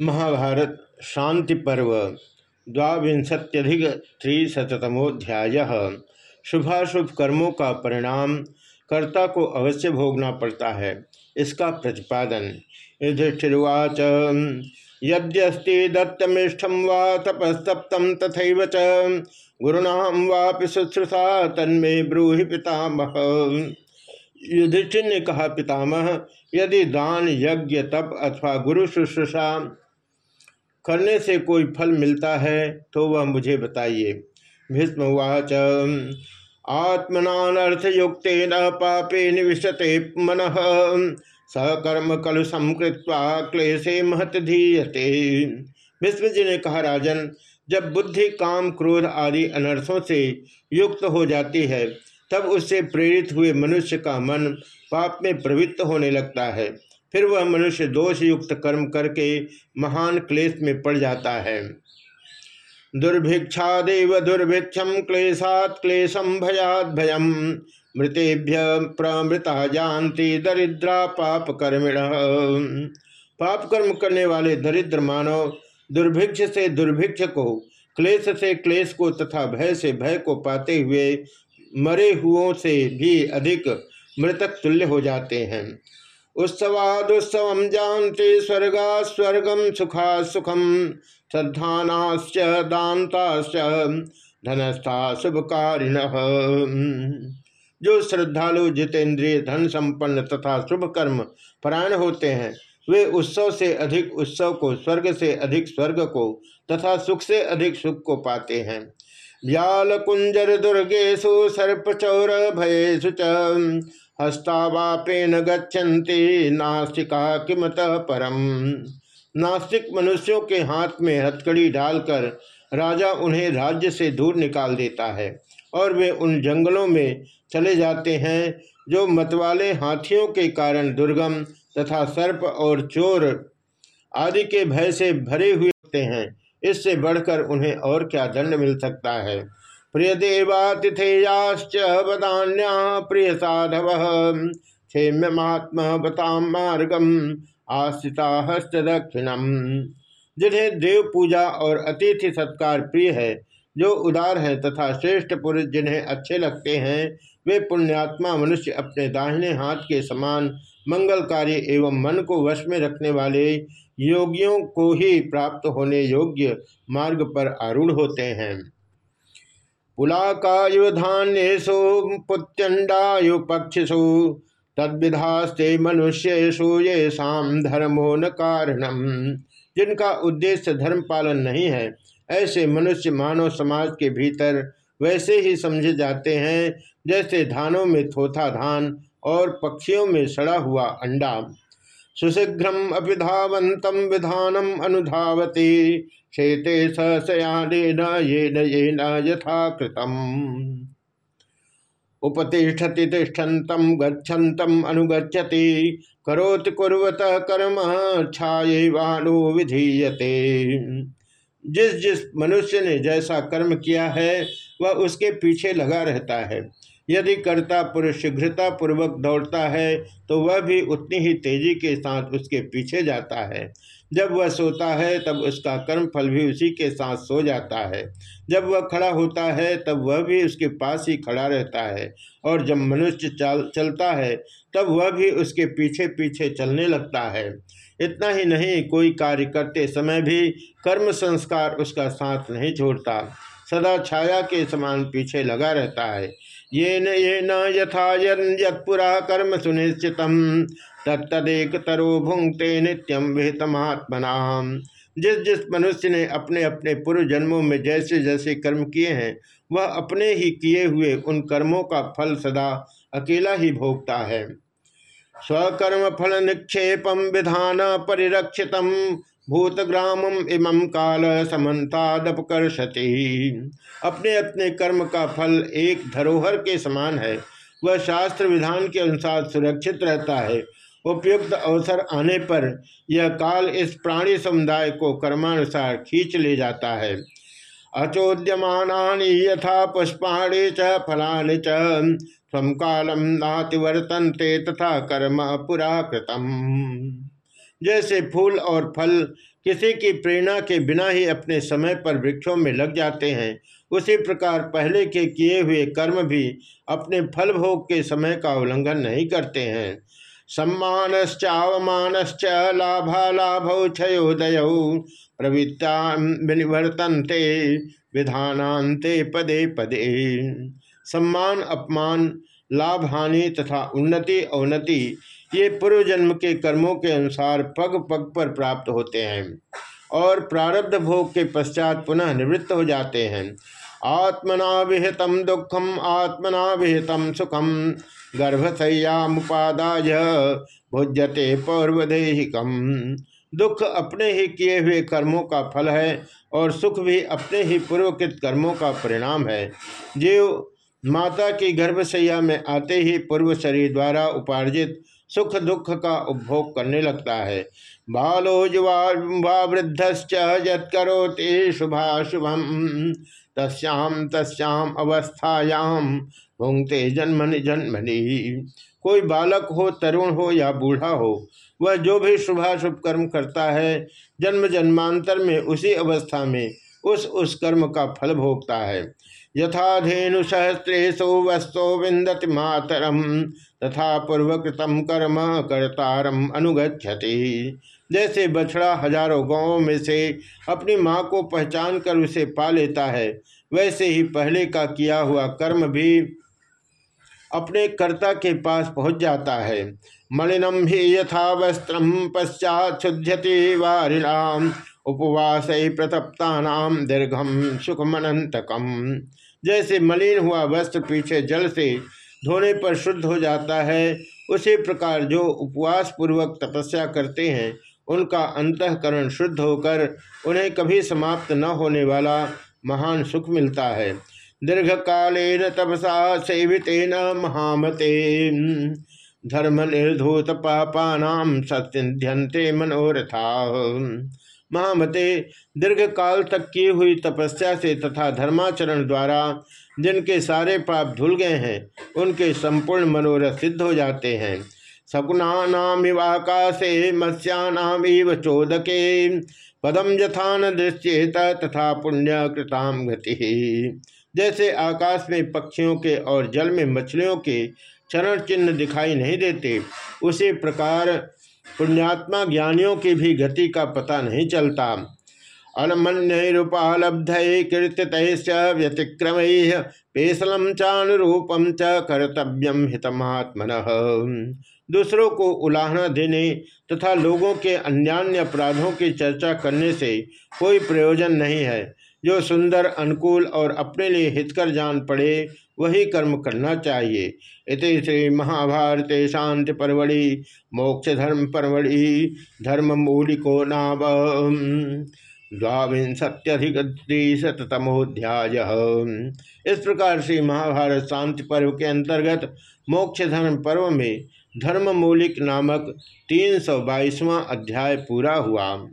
महाभारत शांति पर्व द्वांशत्यधिक त्रिशतमोध्याय शुभाशुभ कर्मों का परिणाम कर्ता को अवश्य भोगना पड़ता है, इसका प्रतिपादन। युधिष्ठिर्वाच यद्यस्ति दत्तमिष्ठम वा तपस्तप्तम तथा च गुरुणाम वापि शुश्रूषा तन्मे ब्रूहि पितामह। युधिष्ठिर ने कहा, पितामह, यदि दान यज्ञ, तप अथवा गुरु शुश्रूषा करने से कोई फल मिलता है तो वह मुझे बताइए। भीष्मवाच आत्मनानर्थयुक्त न पापे निविशते मन, सकर्म कल संकृत्वा क्लेशे महत धीयते। भीष्म जी ने कहा, राजन, जब बुद्धि, काम, क्रोध आदि अनर्थों से युक्त हो जाती है, तब उससे प्रेरित हुए मनुष्य का मन पाप में प्रवृत्त होने लगता है। फिर वह मनुष्य दोष युक्त कर्म करके महान क्लेश में पड़ जाता है। दुर्भिक्षादेव दुर्भिक्षम क्लेशात क्लेशम भयात भयम मृतेभ्य प्रमृता जानती दरिद्रा पाप कर्मिण। पाप कर्म करने वाले दरिद्र मानव दुर्भिक्ष से दुर्भिक्ष को, क्लेश से क्लेश को तथा भय से भय को पाते हुए मरे हुओं से भी अधिक मृतक तुल्य हो जाते हैं। उत्सवादुत्सव जानते स्वर्गा स्वर्गम सुखा सुखम श्रद्धानाश्च, दानताश्च, धनस्था शुभकारिण। जो श्रद्धालु जितेंद्रिय धन संपन्न तथा शुभ कर्म परायण होते हैं, वे उत्सव से अधिक उत्सव को, स्वर्ग से अधिक स्वर्ग को तथा सुख से अधिक सुख को पाते हैं। व्याल कुंजर दुर्गेशु सर्पचौर भयेशु च हस्तावापेन गच्छन्ति नास्तिका किमत परम? नास्तिक मनुष्यों के हाथ में हथकड़ी डालकर राजा उन्हें राज्य से दूर निकाल देता है और वे उन जंगलों में चले जाते हैं जो मतवाले हाथियों के कारण दुर्गम तथा सर्प और चोर आदि के भय से भरे हुए होते हैं। इससे बढ़कर उन्हें और क्या दंड मिल सकता है? प्रिय देवातिथेयाश्च वदान्या प्रिय साधव क्षेम्यमात्म बताम मार्गम आश्रिता हस्त दक्षिणम। जिन्हें देव पूजा और अतिथि सत्कार प्रिय है, जो उदार है तथा श्रेष्ठ पुरुष जिन्हें अच्छे लगते हैं, वे पुण्यात्मा मनुष्य अपने दाहिने हाथ के समान मंगलकारी एवं मन को वश में रखने वाले योगियों को ही प्राप्त होने योग्य मार्ग पर आरूढ़ होते हैं। पुलाकायु धान्यु पुत्यंडायु पक्षिषु, तद्विधास्ते मनुष्यु ये शाम धर्मो न कारणम। जिनका उद्देश्य धर्म पालन नहीं है, ऐसे मनुष्य मानव समाज के भीतर वैसे ही समझे जाते हैं, जैसे धानों में थोथा धान और पक्षियों में सड़ा हुआ अंडा। सुशीघ्रम अभिधावंतम विधानम अनुधावती। क्षेते सयान ये न यथा कृतम उपतिष्ठति तिष्ठन्तम, गच्छन्तम अनुगछति करोत कर्म विधीयते। जिस जिस मनुष्य ने जैसा कर्म किया है, वह उसके पीछे लगा रहता है। यदि कर्ता पुरुष शीघ्रता पूर्वक दौड़ता है तो वह भी उतनी ही तेज़ी के साथ उसके पीछे जाता है। जब वह सोता है, तब उसका कर्म फल भी उसी के साथ सो जाता है। जब वह खड़ा होता है, तब वह भी उसके पास ही खड़ा रहता है। और जब मनुष्य चल, चलता है, तब वह भी उसके पीछे पीछे चलने लगता है। इतना ही नहीं, कोई कार्य करते समय भी कर्म संस्कार उसका साथ नहीं छोड़ता। सदा छाया के समान पीछे लगा रहता है। ये न ये यत्पुरा कर्म सुनिश्चित तत्तदेक तरो भुंगते नित्यम विहितमात्मना जिस जिस मनुष्य ने अपने अपने पूर्व जन्मों में जैसे जैसे कर्म किए हैं, वह अपने ही किए हुए उन कर्मों का फल सदा अकेला ही भोगता है। स्वकर्म फल निक्षेपम विधान परिरक्षित। भूतग्रामम इमं काल समन्तादपकर्षति। अपने अपने कर्म का फल एक धरोहर के समान है। वह शास्त्र विधान के अनुसार सुरक्षित रहता है। उपयुक्त अवसर आने पर यह काल इस प्राणी समुदाय को कर्मानुसार खींच ले जाता है। अचोद्यमानी यथा पुष्पाणी च फलानि च। स्वकालम नातिवर्तनते तथा कर्म पुरा कृतम जैसे फूल और फल किसी की प्रेरणा के बिना ही अपने समय पर वृक्षों में लग जाते हैं, उसी प्रकार पहले के किए हुए कर्म भी अपने फल भोग के समय का उल्लंघन नहीं करते हैं। सम्मानश्चावमानश्च लाभालाभौ क्षयोदय प्रवृत्ता विनिवर्तनते विधानांते पदे पदे। सम्मान, अपमान, लाभ, हानि तथा उन्नति, अवनति, ये पूर्व जन्म के कर्मों के अनुसार पग पग पर प्राप्त होते हैं और प्रारब्ध भोग के पश्चात पुनः निवृत्त हो जाते हैं। आत्मना विहितम दुखम आत्मना विहितम सुखम, गर्भसैयामुपादाय भुजते पौर्वदेहिकम। दुख अपने ही किए हुए कर्मों का फल है और सुख भी अपने ही पूर्वकृत कर्मों का परिणाम है। जीव माता की गर्भसैया में आते ही पूर्व शरीर द्वारा उपार्जित सुख दुख का उपभोग करने लगता है। बालो जुवा वृद्धश्च यत्करोति शुभाशुभम। तस्याम तस्याम अवस्थायाम भूंगते जन्मनि जन्मनि। कोई बालक हो, तरुण हो या बूढ़ा हो, वह जो भी शुभाशुभ कर्म करता है, जन्म जन्मांतर में उसी अवस्था में उस उस कर्म का फल भोगता है। यथाधेनु सहस्रेशो वस्तु विंदति मातरम, तथा पूर्वकृतम कर्म कर्तारम अनुगछति जैसे बछड़ा हज़ारों गाँवों में से अपनी माँ को पहचान कर उसे पा लेता है, वैसे ही पहले का किया हुआ कर्म भी अपने कर्ता के पास पहुँच जाता है। मलिनम ही यथा वस्त्र पश्चात शुद्ध्यति वारिणाम, उपवास प्रतप्ता नाम दीर्घम सुखमनंतकम जैसे मलिन हुआ वस्त्र पीछे जल से धोने पर शुद्ध हो जाता है, उसी प्रकार जो उपवास पूर्वक तपस्या करते हैं, उनका अंतकरण शुद्ध होकर उन्हें कभी समाप्त न होने वाला महान सुख मिलता है। दीर्घ कालेन तपसा सेवितेन महामते। धर्म निर्धूत पापानाम सत्यंते मनोरथा। महामते दीर्घ काल तक की हुई तपस्या से तथा धर्माचरण द्वारा जिनके सारे पाप धुल गए हैं, उनके संपूर्ण मनोरथ सिद्ध हो जाते हैं। शकुनाकाशे मत्स्यानामिव चोदके पदम यथान दृश्येत तथा पुण्य कृताम गति। जैसे आकाश में पक्षियों के और जल में मछलियों के चरण चिन्ह दिखाई नहीं देते, उसी प्रकार पुण्यात्मा ज्ञानियों की भी गति का पता नहीं चलता। अलमन्यूपालब्ध कीर्तित व्यतिक्रम पेशलम चानुरूपम च कर्तव्यम हितमात्मन। दूसरों को उलाहना देने तथा लोगों के अन्यान्य अपराधों की चर्चा करने से कोई प्रयोजन नहीं है। जो सुंदर, अनुकूल और अपने लिए हितकर जान पड़े, वही कर्म करना चाहिए। इत श्री महाभारत शांति परवड़ी मोक्ष धर्म परवड़ी धर्म मूलिको नाम। द्वांशत्यधिकतमोध्याय इस प्रकार से महाभारत शांति पर्व के अंतर्गत मोक्ष धर्म पर्व में धर्म मौलिक नामक तीन सौ बाईसवां अध्याय पूरा हुआ।